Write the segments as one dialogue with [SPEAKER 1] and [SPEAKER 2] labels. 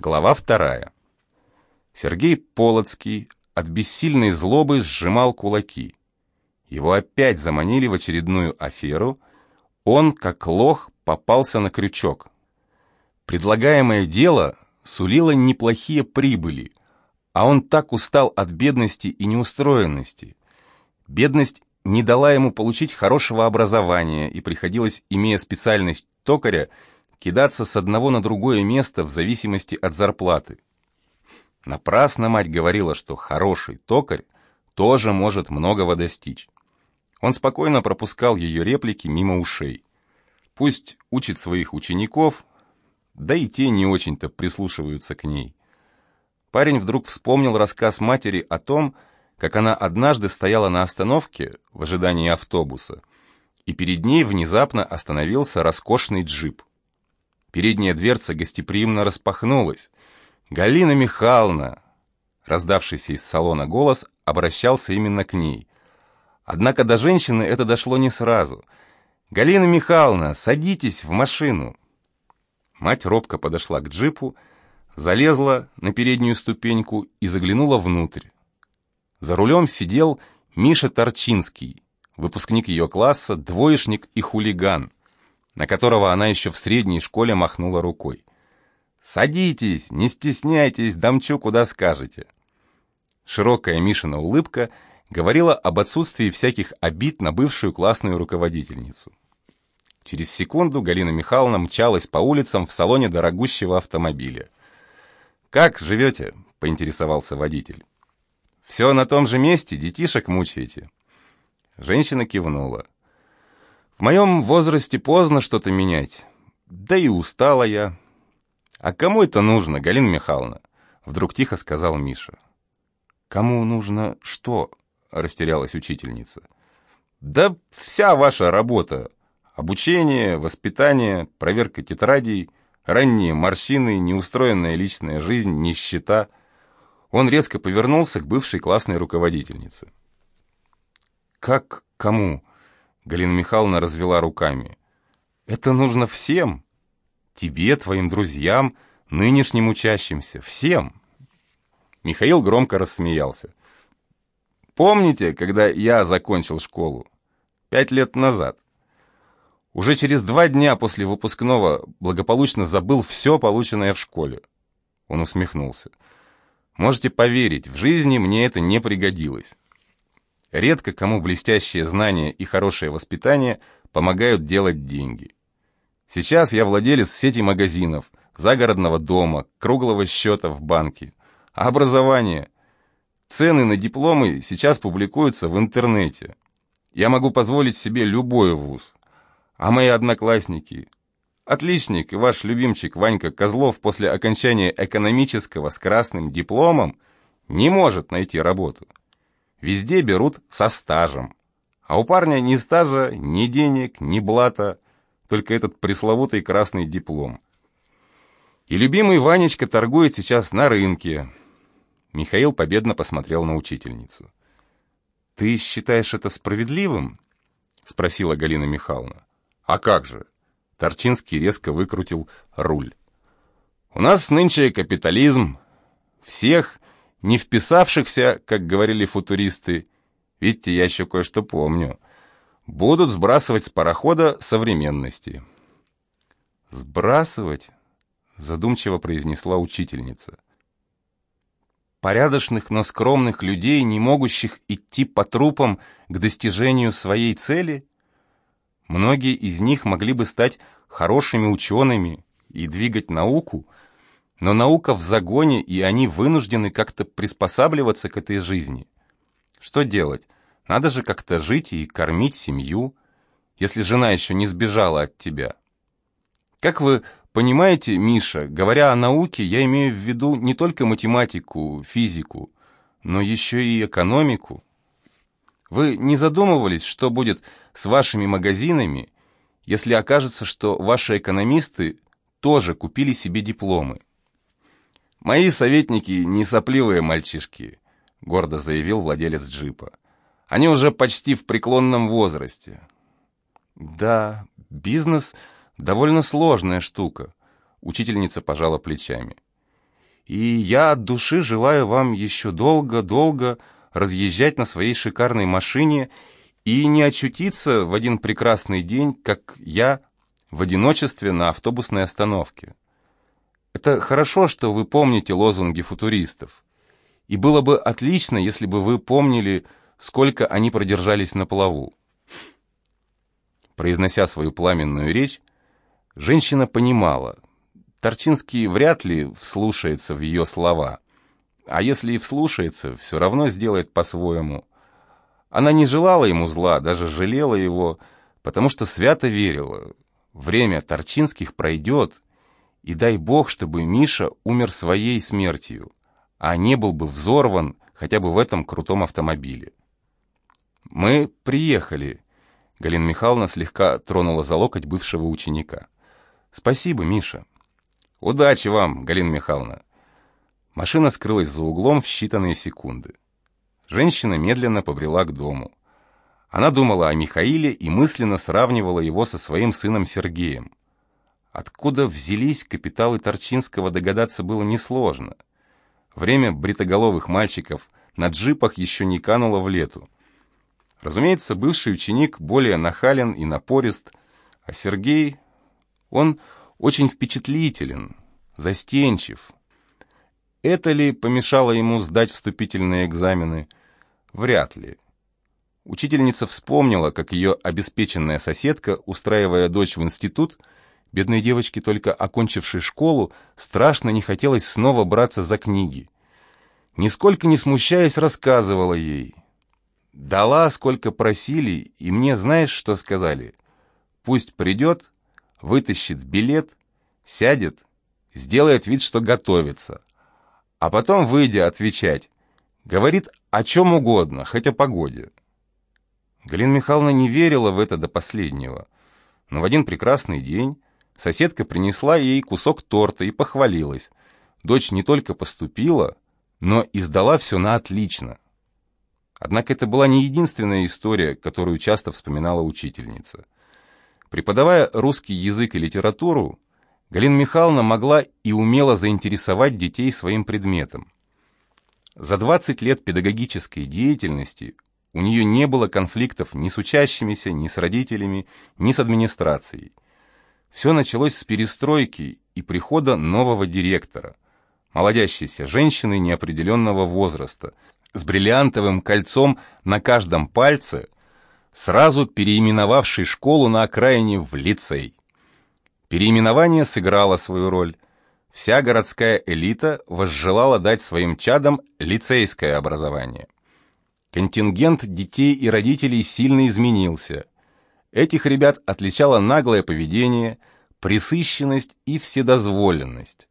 [SPEAKER 1] Глава вторая. Сергей Полоцкий от бессильной злобы сжимал кулаки. Его опять заманили в очередную аферу. Он, как лох, попался на крючок. Предлагаемое дело сулило неплохие прибыли, а он так устал от бедности и неустроенности. Бедность не дала ему получить хорошего образования, и приходилось, имея специальность токаря, кидаться с одного на другое место в зависимости от зарплаты. Напрасно мать говорила, что хороший токарь тоже может многого достичь. Он спокойно пропускал ее реплики мимо ушей. Пусть учит своих учеников, да и те не очень-то прислушиваются к ней. Парень вдруг вспомнил рассказ матери о том, как она однажды стояла на остановке в ожидании автобуса, и перед ней внезапно остановился роскошный джип. Передняя дверца гостеприимно распахнулась. «Галина Михайловна!» Раздавшийся из салона голос обращался именно к ней. Однако до женщины это дошло не сразу. «Галина Михайловна, садитесь в машину!» Мать робко подошла к джипу, залезла на переднюю ступеньку и заглянула внутрь. За рулем сидел Миша Торчинский, выпускник ее класса, двоечник и хулиган на которого она еще в средней школе махнула рукой. «Садитесь, не стесняйтесь, дамчу куда скажете». Широкая Мишина улыбка говорила об отсутствии всяких обид на бывшую классную руководительницу. Через секунду Галина Михайловна мчалась по улицам в салоне дорогущего автомобиля. «Как живете?» — поинтересовался водитель. «Все на том же месте, детишек мучаете». Женщина кивнула. В моем возрасте поздно что-то менять. Да и устала я. А кому это нужно, Галина Михайловна? Вдруг тихо сказал Миша. Кому нужно что? Растерялась учительница. Да вся ваша работа. Обучение, воспитание, проверка тетрадей, ранние морщины, неустроенная личная жизнь, нищета. Он резко повернулся к бывшей классной руководительнице. «Как кому?» Галина Михайловна развела руками. «Это нужно всем. Тебе, твоим друзьям, нынешним учащимся. Всем!» Михаил громко рассмеялся. «Помните, когда я закончил школу? Пять лет назад. Уже через два дня после выпускного благополучно забыл все, полученное в школе». Он усмехнулся. «Можете поверить, в жизни мне это не пригодилось. Редко кому блестящие знания и хорошее воспитание помогают делать деньги. Сейчас я владелец сети магазинов, загородного дома, круглого счета в банке. А образование? Цены на дипломы сейчас публикуются в интернете. Я могу позволить себе любой вуз. А мои одноклассники? Отличник и ваш любимчик Ванька Козлов после окончания экономического с красным дипломом не может найти работу. Везде берут со стажем. А у парня ни стажа, ни денег, ни блата, только этот пресловутый красный диплом. И любимый Ванечка торгует сейчас на рынке. Михаил победно посмотрел на учительницу. «Ты считаешь это справедливым?» — спросила Галина Михайловна. «А как же?» Торчинский резко выкрутил руль. «У нас нынче капитализм. Всех не вписавшихся, как говорили футуристы, видите, я еще кое-что помню, будут сбрасывать с парохода современности. «Сбрасывать?» — задумчиво произнесла учительница. «Порядочных, но скромных людей, не могущих идти по трупам к достижению своей цели? Многие из них могли бы стать хорошими учеными и двигать науку, но наука в загоне, и они вынуждены как-то приспосабливаться к этой жизни. Что делать? Надо же как-то жить и кормить семью, если жена еще не сбежала от тебя. Как вы понимаете, Миша, говоря о науке, я имею в виду не только математику, физику, но еще и экономику. Вы не задумывались, что будет с вашими магазинами, если окажется, что ваши экономисты тоже купили себе дипломы? «Мои советники не сопливые мальчишки», — гордо заявил владелец джипа. «Они уже почти в преклонном возрасте». «Да, бизнес — довольно сложная штука», — учительница пожала плечами. и я от души желаю вам еще долго-долго разъезжать на своей шикарной машине и не очутиться в один прекрасный день, как я, в одиночестве на автобусной остановке. Это хорошо, что вы помните лозунги футуристов. И было бы отлично, если бы вы помнили, сколько они продержались на плаву. Произнося свою пламенную речь, женщина понимала, Торчинский вряд ли вслушается в ее слова, а если и вслушается, все равно сделает по-своему. Она не желала ему зла, даже жалела его, потому что свято верила, время Торчинских пройдет, и дай бог, чтобы Миша умер своей смертью, а не был бы взорван хотя бы в этом крутом автомобиле. «Мы приехали», — Галина Михайловна слегка тронула за локоть бывшего ученика. «Спасибо, Миша». «Удачи вам, Галина Михайловна». Машина скрылась за углом в считанные секунды. Женщина медленно побрела к дому. Она думала о Михаиле и мысленно сравнивала его со своим сыном Сергеем. Откуда взялись капиталы Торчинского, догадаться было несложно. Время бритоголовых мальчиков на джипах еще не кануло в лету. Разумеется, бывший ученик более нахален и напорист, а Сергей, он очень впечатлителен, застенчив. Это ли помешало ему сдать вступительные экзамены? Вряд ли. Учительница вспомнила, как ее обеспеченная соседка, устраивая дочь в институт, бедной девочке, только окончившей школу, страшно не хотелось снова браться за книги. Нисколько не смущаясь, рассказывала ей. «Дала, сколько просили, и мне знаешь, что сказали? Пусть придет, вытащит билет, сядет, сделает вид, что готовится, а потом, выйдя отвечать, говорит о чем угодно, хоть о погоде. Галина Михайловна не верила в это до последнего, но в один прекрасный день соседка принесла ей кусок торта и похвалилась. Дочь не только поступила, но и сдала все на отлично. Однако это была не единственная история, которую часто вспоминала учительница – Преподавая русский язык и литературу, Галина Михайловна могла и умела заинтересовать детей своим предметом. За 20 лет педагогической деятельности у нее не было конфликтов ни с учащимися, ни с родителями, ни с администрацией. Все началось с перестройки и прихода нового директора, молодящейся женщины неопределенного возраста, с бриллиантовым кольцом на каждом пальце – сразу переименовавший школу на окраине в лицей. Переименование сыграло свою роль. Вся городская элита возжелала дать своим чадам лицейское образование. Контингент детей и родителей сильно изменился. Этих ребят отличало наглое поведение, пресыщенность и вседозволенность.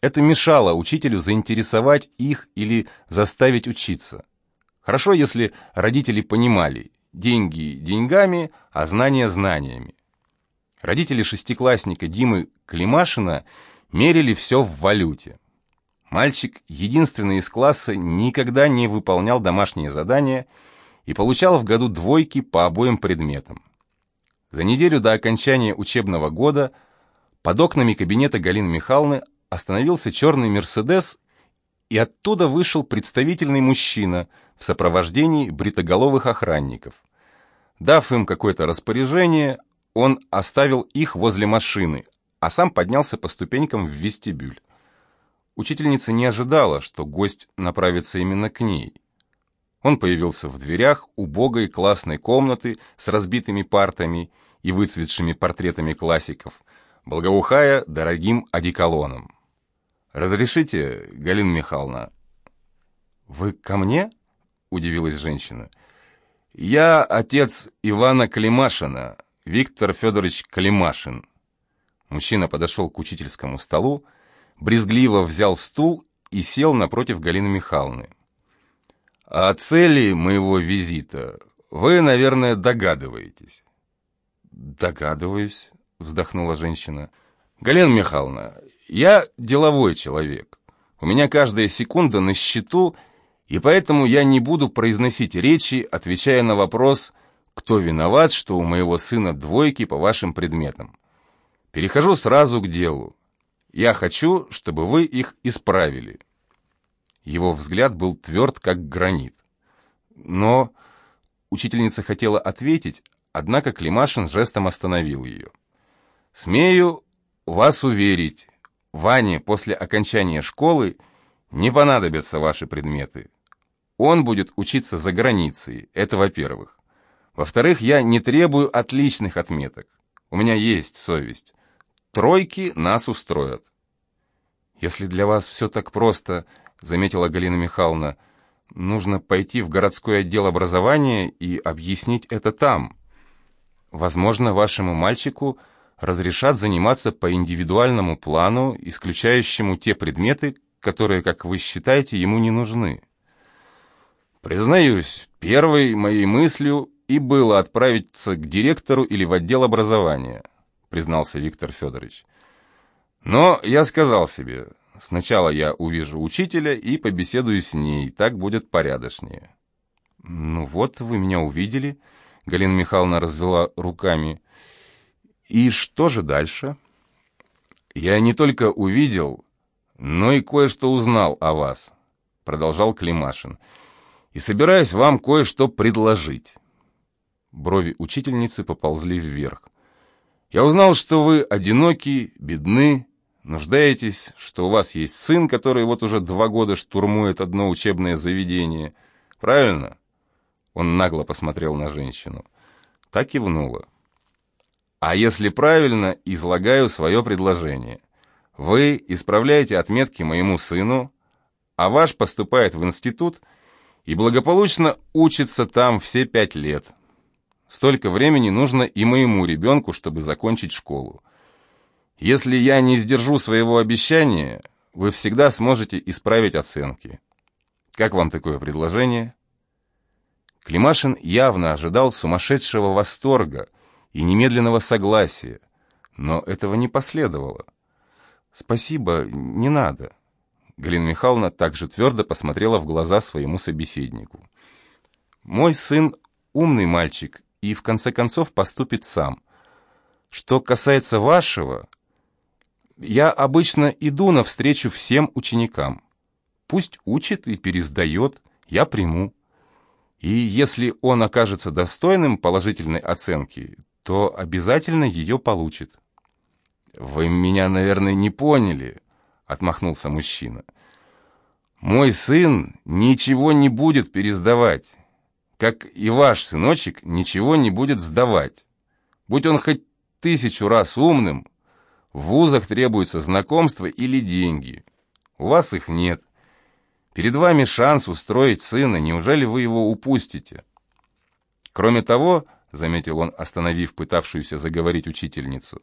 [SPEAKER 1] Это мешало учителю заинтересовать их или заставить учиться. Хорошо, если родители понимали, деньги деньгами, а знания знаниями. Родители шестиклассника Димы Климашина мерили все в валюте. Мальчик, единственный из класса, никогда не выполнял домашние задания и получал в году двойки по обоим предметам. За неделю до окончания учебного года под окнами кабинета Галины Михайловны остановился черный «Мерседес», и оттуда вышел представительный мужчина в сопровождении бритоголовых охранников. Дав им какое-то распоряжение, он оставил их возле машины, а сам поднялся по ступенькам в вестибюль. Учительница не ожидала, что гость направится именно к ней. Он появился в дверях убогой классной комнаты с разбитыми партами и выцветшими портретами классиков, благоухая дорогим одеколоном. «Разрешите, Галина Михайловна?» «Вы ко мне?» — удивилась женщина. «Я отец Ивана Климашина, Виктор Федорович Климашин». Мужчина подошел к учительскому столу, брезгливо взял стул и сел напротив Галины Михайловны. «О цели моего визита вы, наверное, догадываетесь».
[SPEAKER 2] «Догадываюсь», — вздохнула женщина.
[SPEAKER 1] «Галина Михайловна, я деловой человек. У меня каждая секунда на счету — и поэтому я не буду произносить речи, отвечая на вопрос, кто виноват, что у моего сына двойки по вашим предметам. Перехожу сразу к делу. Я хочу, чтобы вы их исправили». Его взгляд был тверд, как гранит. Но учительница хотела ответить, однако Климашин жестом остановил ее. «Смею вас уверить, Ване после окончания школы не понадобятся ваши предметы. Он будет учиться за границей, это во-первых. Во-вторых, я не требую отличных отметок. У меня есть совесть. Тройки нас устроят. Если для вас все так просто, заметила Галина Михайловна, нужно пойти в городской отдел образования и объяснить это там. Возможно, вашему мальчику разрешат заниматься по индивидуальному плану, исключающему те предметы, которые, как вы считаете, ему не нужны. Признаюсь, первой моей мыслью и было отправиться к директору или в отдел образования, признался Виктор Федорович. Но я сказал себе, сначала я увижу учителя и побеседую с ней, так будет порядочнее. Ну вот, вы меня увидели, Галина Михайловна развела руками. И что же дальше? Я не только увидел, но и кое-что узнал о вас, продолжал Климашин. И собираюсь вам кое-что предложить. Брови учительницы поползли вверх. Я узнал, что вы одиноки, бедны, нуждаетесь, что у вас есть сын, который вот уже два года штурмует одно учебное заведение. Правильно? Он нагло посмотрел на женщину. Так кивнула. А если правильно, излагаю свое предложение. Вы исправляете отметки моему сыну, а ваш поступает в институт и благополучно учится там все пять лет. Столько времени нужно и моему ребенку, чтобы закончить школу. Если я не сдержу своего обещания, вы всегда сможете исправить оценки. Как вам такое предложение? Климашин явно ожидал сумасшедшего восторга – и немедленного согласия, но этого не последовало. «Спасибо, не надо». Галина Михайловна также твердо посмотрела в глаза своему собеседнику. «Мой сын умный мальчик и в конце концов поступит сам. Что касается вашего, я обычно иду навстречу всем ученикам. Пусть учит и пересдает, я приму. И если он окажется достойным положительной оценки, то обязательно ее получит. «Вы меня, наверное, не поняли», — отмахнулся мужчина. «Мой сын ничего не будет пересдавать, как и ваш сыночек ничего не будет сдавать. Будь он хоть тысячу раз умным, в вузах требуется знакомство или деньги. У вас их нет. Перед вами шанс устроить сына, неужели вы его упустите? Кроме того, — заметил он, остановив пытавшуюся заговорить учительницу.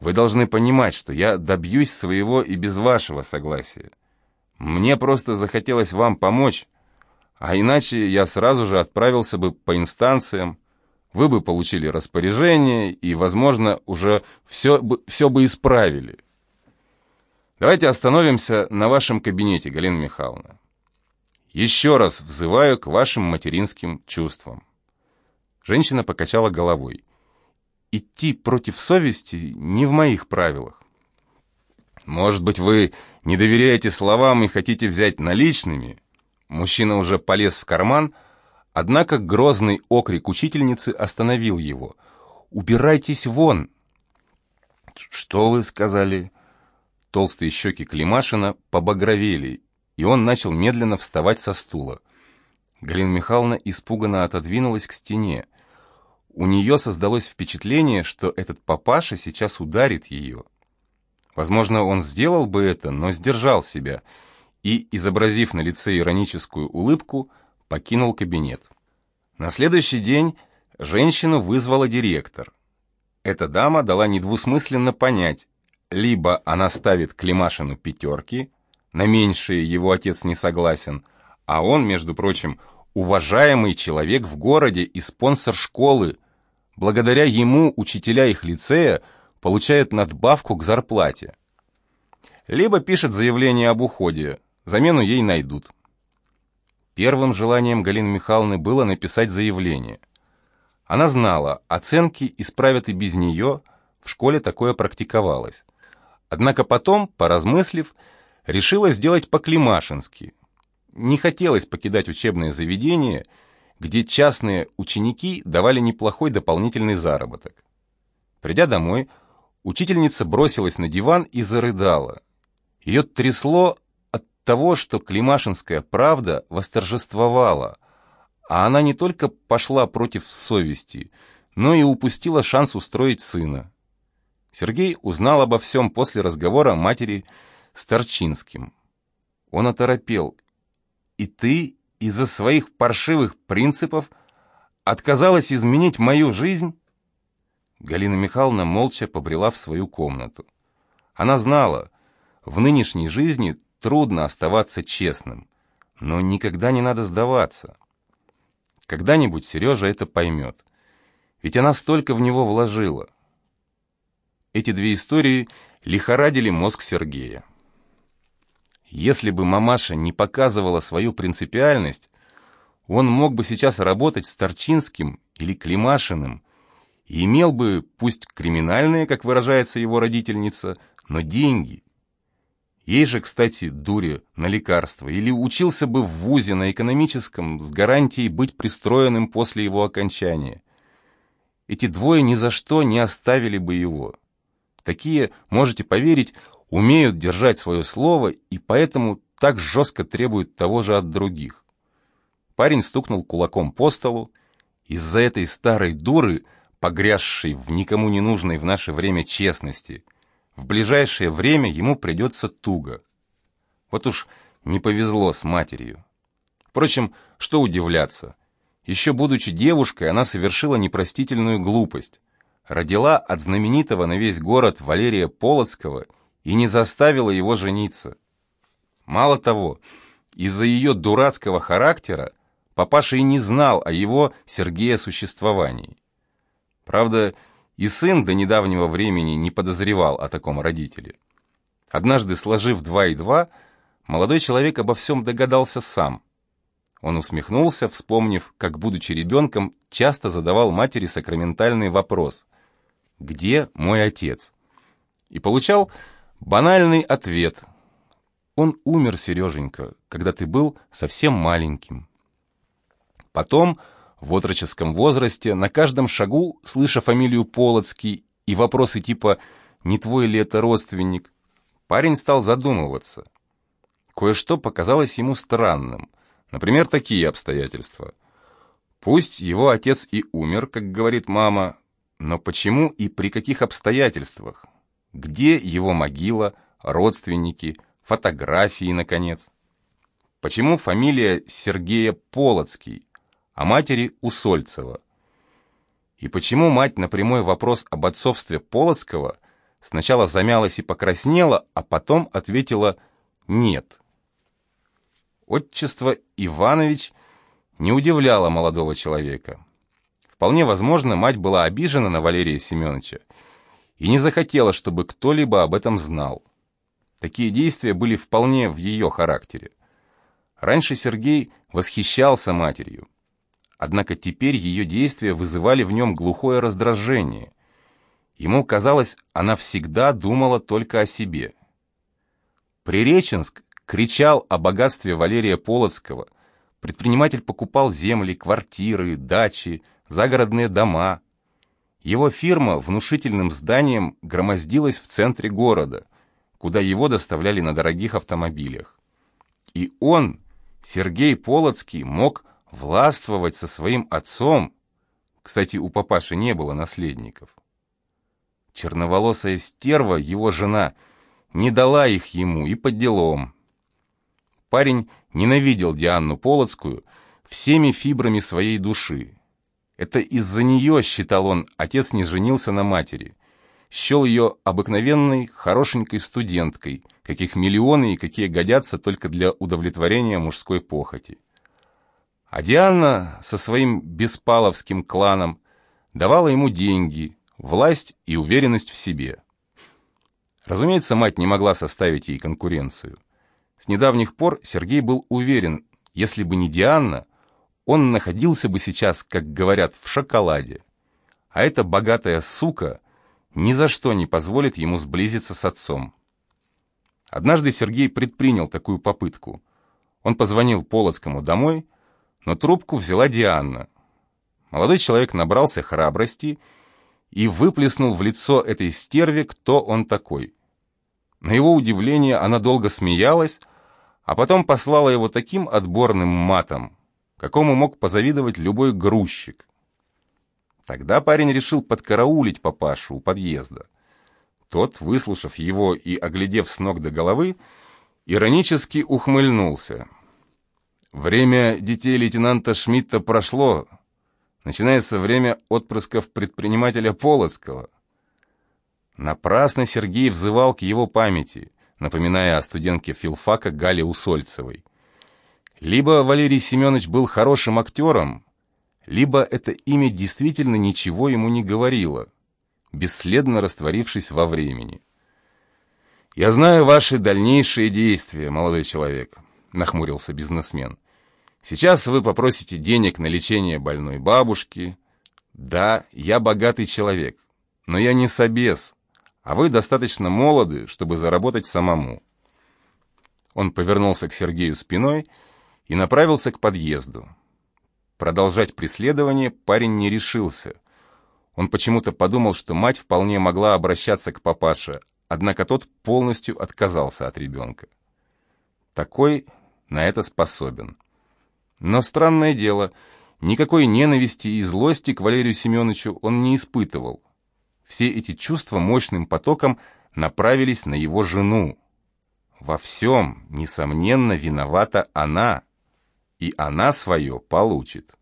[SPEAKER 1] «Вы должны понимать, что я добьюсь своего и без вашего согласия. Мне просто захотелось вам помочь, а иначе я сразу же отправился бы по инстанциям, вы бы получили распоряжение и, возможно, уже все бы, все бы исправили. Давайте остановимся на вашем кабинете, Галина Михайловна. Еще раз взываю к вашим материнским чувствам. Женщина покачала головой. «Идти против совести не в моих правилах». «Может быть, вы не доверяете словам и хотите взять наличными?» Мужчина уже полез в карман, однако грозный окрик учительницы остановил его. «Убирайтесь вон!» «Что вы сказали?» Толстые щеки Климашина побагровели, и он начал медленно вставать со стула. Галина Михайловна испуганно отодвинулась к стене. У нее создалось впечатление, что этот папаша сейчас ударит ее. Возможно, он сделал бы это, но сдержал себя и, изобразив на лице ироническую улыбку, покинул кабинет. На следующий день женщину вызвала директор. Эта дама дала недвусмысленно понять, либо она ставит Климашину пятерки, на меньшие его отец не согласен, а он, между прочим, уважаемый человек в городе и спонсор школы, Благодаря ему учителя их лицея получают надбавку к зарплате. Либо пишет заявление об уходе, замену ей найдут. Первым желанием Галины Михайловны было написать заявление. Она знала, оценки исправят и без нее, в школе такое практиковалось. Однако потом, поразмыслив, решила сделать по-климашински. Не хотелось покидать учебное заведение, где частные ученики давали неплохой дополнительный заработок. Придя домой, учительница бросилась на диван и зарыдала. Ее трясло того, что климашинская правда восторжествовала, а она не только пошла против совести, но и упустила шанс устроить сына. Сергей узнал обо всем после разговора матери с Торчинским. Он оторопел. «И ты из-за своих паршивых принципов отказалась изменить мою жизнь?» Галина Михайловна молча побрела в свою комнату. Она знала, в нынешней жизни трудно оставаться честным, но никогда не надо сдаваться. Когда-нибудь Сережа это поймет, ведь она столько в него вложила. Эти две истории лихорадили мозг Сергея. Если бы мамаша не показывала свою принципиальность, он мог бы сейчас работать с Торчинским или Климашиным и имел бы, пусть криминальные, как выражается его родительница, но деньги. Ей же, кстати, дуре на лекарства, или учился бы в ВУЗе на экономическом с гарантией быть пристроенным после его окончания. Эти двое ни за что не оставили бы его. Такие, можете поверить, умеют держать свое слово и поэтому так жестко требуют того же от других. Парень стукнул кулаком по столу. Из-за этой старой дуры, погрязшей в никому не нужной в наше время честности, в ближайшее время ему придется туго. Вот уж не повезло с матерью. Впрочем, что удивляться. Еще будучи девушкой, она совершила непростительную глупость родила от знаменитого на весь город Валерия Полоцкого и не заставила его жениться. Мало того, из-за ее дурацкого характера папаша и не знал о его Сергея существовании. Правда, и сын до недавнего времени не подозревал о таком родителе. Однажды, сложив два и два, молодой человек обо всем догадался сам. Он усмехнулся, вспомнив, как, будучи ребенком, часто задавал матери сакраментальный вопрос «Где мой отец?» И получал банальный ответ. «Он умер, Сереженька, когда ты был совсем маленьким». Потом, в отроческом возрасте, на каждом шагу, слыша фамилию Полоцкий и вопросы типа «Не твой ли это родственник?», парень стал задумываться. Кое-что показалось ему странным. Например, такие обстоятельства. Пусть его отец и умер, как говорит мама, но почему и при каких обстоятельствах? Где его могила, родственники, фотографии, наконец? Почему фамилия Сергея Полоцкий, а матери Усольцева? И почему мать на прямой вопрос об отцовстве Полоцкого сначала замялась и покраснела, а потом ответила «нет»? Отчество Иванович не удивляло молодого человека. Вполне возможно, мать была обижена на Валерия Семеновича и не захотела, чтобы кто-либо об этом знал. Такие действия были вполне в ее характере. Раньше Сергей восхищался матерью, однако теперь ее действия вызывали в нем глухое раздражение. Ему казалось, она всегда думала только о себе. Приреченск кричал о богатстве Валерия Полоцкого. Предприниматель покупал земли, квартиры, дачи, загородные дома. Его фирма внушительным зданием громоздилась в центре города, куда его доставляли на дорогих автомобилях. И он, Сергей Полоцкий, мог властвовать со своим отцом. Кстати, у папаши не было наследников. Черноволосая стерва, его жена, не дала их ему и под делом. Парень ненавидел Дианну Полоцкую всеми фибрами своей души. Это из-за нее, считал он, отец не женился на матери. Счел ее обыкновенной, хорошенькой студенткой, каких миллионы и какие годятся только для удовлетворения мужской похоти. А Диана со своим беспаловским кланом давала ему деньги, власть и уверенность в себе. Разумеется, мать не могла составить ей конкуренцию. С недавних пор Сергей был уверен, если бы не Диана, он находился бы сейчас, как говорят, в шоколаде. А эта богатая сука ни за что не позволит ему сблизиться с отцом. Однажды Сергей предпринял такую попытку. Он позвонил Полоцкому домой, но трубку взяла Диана. Молодой человек набрался храбрости и выплеснул в лицо этой стерве, кто он такой. На его удивление она долго смеялась, а потом послала его таким отборным матом, какому мог позавидовать любой грузчик. Тогда парень решил подкараулить папашу у подъезда. Тот, выслушав его и оглядев с ног до головы, иронически ухмыльнулся. Время детей лейтенанта Шмидта прошло. Начинается время отпрысков предпринимателя Полоцкого. Напрасно Сергей взывал к его памяти, напоминая о студентке филфака Гале Усольцевой. Либо Валерий Семенович был хорошим актером, либо это имя действительно ничего ему не говорило, бесследно растворившись во времени. «Я знаю ваши дальнейшие действия, молодой человек», — нахмурился бизнесмен. «Сейчас вы попросите денег на лечение больной бабушки. Да, я богатый человек, но я не собес, а вы достаточно молоды, чтобы заработать самому». Он повернулся к Сергею спиной и направился к подъезду. Продолжать преследование парень не решился. Он почему-то подумал, что мать вполне могла обращаться к папаше, однако тот полностью отказался от ребенка. Такой на это способен. Но странное дело, никакой ненависти и злости к Валерию Семеновичу он не испытывал. Все эти чувства мощным потоком направились на его жену. Во всем, несомненно, виновата она – и она свое получит.